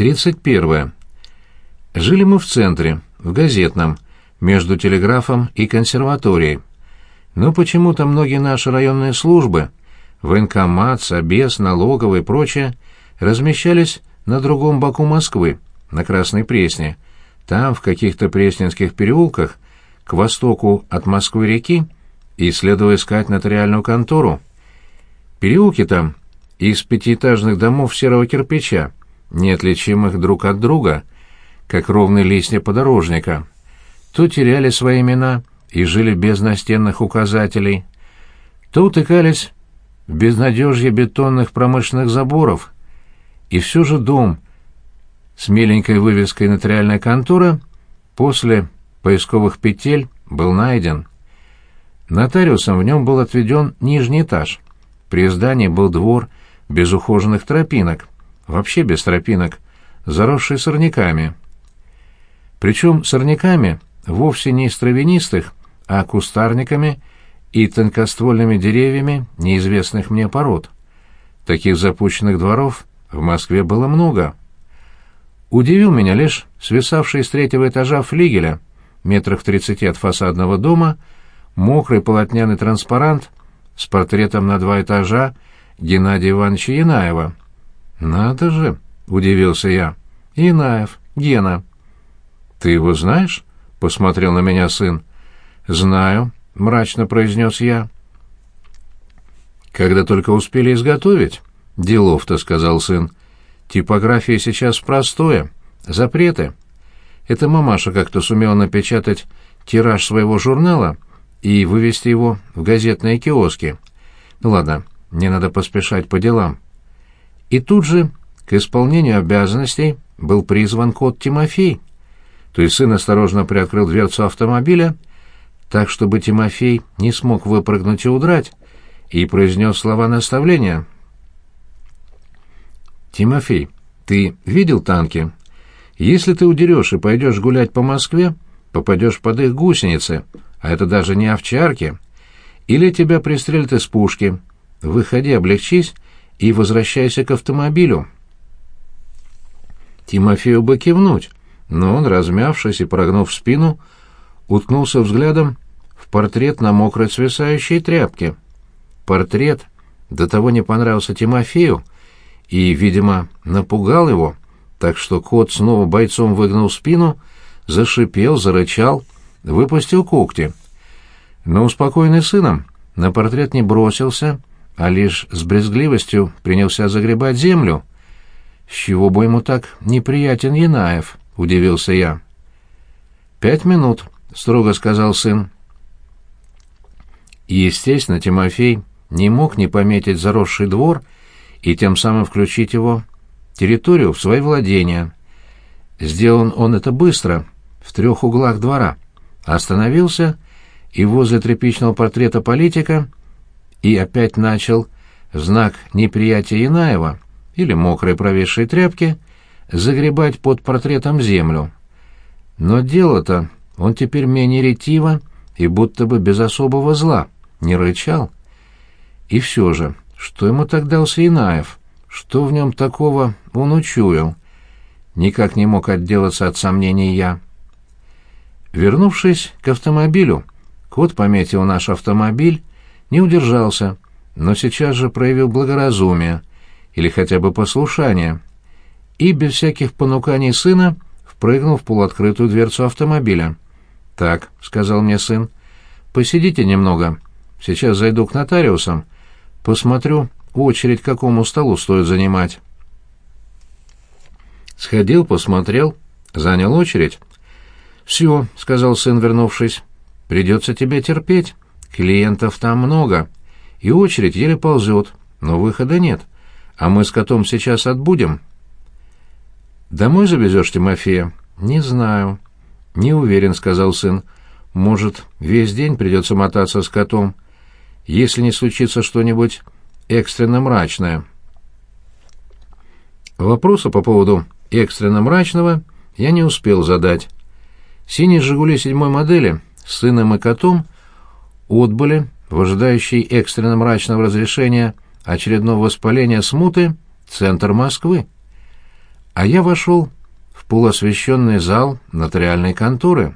31. Жили мы в центре, в газетном, между телеграфом и консерваторией. Но почему-то многие наши районные службы, военкомат, собес, налоговый и прочее, размещались на другом боку Москвы, на Красной Пресне. Там, в каких-то пресненских переулках, к востоку от Москвы-реки, и следовало искать нотариальную контору. Переулки там из пятиэтажных домов серого кирпича, неотличимых друг от друга, как ровные листья подорожника. То теряли свои имена и жили без настенных указателей, то утыкались в безнадежье бетонных промышленных заборов. И все же дом с миленькой вывеской «Нотариальная контора» после поисковых петель был найден. Нотариусом в нем был отведен нижний этаж. При здании был двор без ухоженных тропинок, вообще без тропинок, заросший сорняками. Причем сорняками вовсе не из травянистых, а кустарниками и тонкоствольными деревьями неизвестных мне пород. Таких запущенных дворов в Москве было много. Удивил меня лишь свисавший с третьего этажа флигеля, метрах тридцати от фасадного дома, мокрый полотняный транспарант с портретом на два этажа Геннадия Ивановича Янаева. «Надо же!» — удивился я. «Янаев, Гена». «Ты его знаешь?» — посмотрел на меня сын. «Знаю», — мрачно произнес я. «Когда только успели изготовить?» «Делов-то», — сказал сын. «Типография сейчас простое. Запреты. Эта мамаша как-то сумела напечатать тираж своего журнала и вывести его в газетные киоски. Ну ладно, мне надо поспешать по делам». И тут же к исполнению обязанностей был призван кот Тимофей. То есть сын осторожно приоткрыл дверцу автомобиля, так, чтобы Тимофей не смог выпрыгнуть и удрать, и произнес слова наставления. «Тимофей, ты видел танки? Если ты удерешь и пойдешь гулять по Москве, попадешь под их гусеницы, а это даже не овчарки, или тебя пристрелят из пушки. Выходи, облегчись и возвращайся к автомобилю». Тимофею бы кивнуть, но он, размявшись и прогнув спину, уткнулся взглядом в портрет на мокрой свисающей тряпке. Портрет до того не понравился Тимофею и, видимо, напугал его, так что кот снова бойцом выгнул спину, зашипел, зарычал, выпустил когти. Но успокоенный сыном на портрет не бросился, а лишь с брезгливостью принялся загребать землю. С чего бы ему так неприятен Янаев? — удивился я. «Пять минут», — строго сказал сын. естественно, Тимофей не мог не пометить заросший двор и тем самым включить его территорию в свои владения. Сделан он это быстро, в трех углах двора. Остановился и возле тряпичного портрета политика и опять начал знак неприятия Янаева или мокрой провисшей тряпки — загребать под портретом землю. Но дело-то он теперь менее ретиво и будто бы без особого зла, не рычал. И все же, что ему так дался Инаев? Что в нем такого он учуял? Никак не мог отделаться от сомнений я. Вернувшись к автомобилю, кот пометил наш автомобиль, не удержался, но сейчас же проявил благоразумие или хотя бы послушание и без всяких понуканий сына впрыгнул в полуоткрытую дверцу автомобиля. «Так», — сказал мне сын, — «посидите немного. Сейчас зайду к нотариусам, посмотрю, очередь какому столу стоит занимать». Сходил, посмотрел, занял очередь. «Все», — сказал сын, вернувшись, — «придется тебе терпеть. Клиентов там много, и очередь еле ползет, но выхода нет. А мы с котом сейчас отбудем, «Домой завезешь Тимофея?» «Не знаю». «Не уверен», — сказал сын. «Может, весь день придется мотаться с котом, если не случится что-нибудь экстренно мрачное». Вопроса по поводу экстренно мрачного я не успел задать. Синие «Жигули» седьмой модели с сыном и котом отбыли в ожидающий экстренно мрачного разрешения очередного воспаления смуты центр Москвы. А я вошел в полуосвещенный зал нотариальной конторы.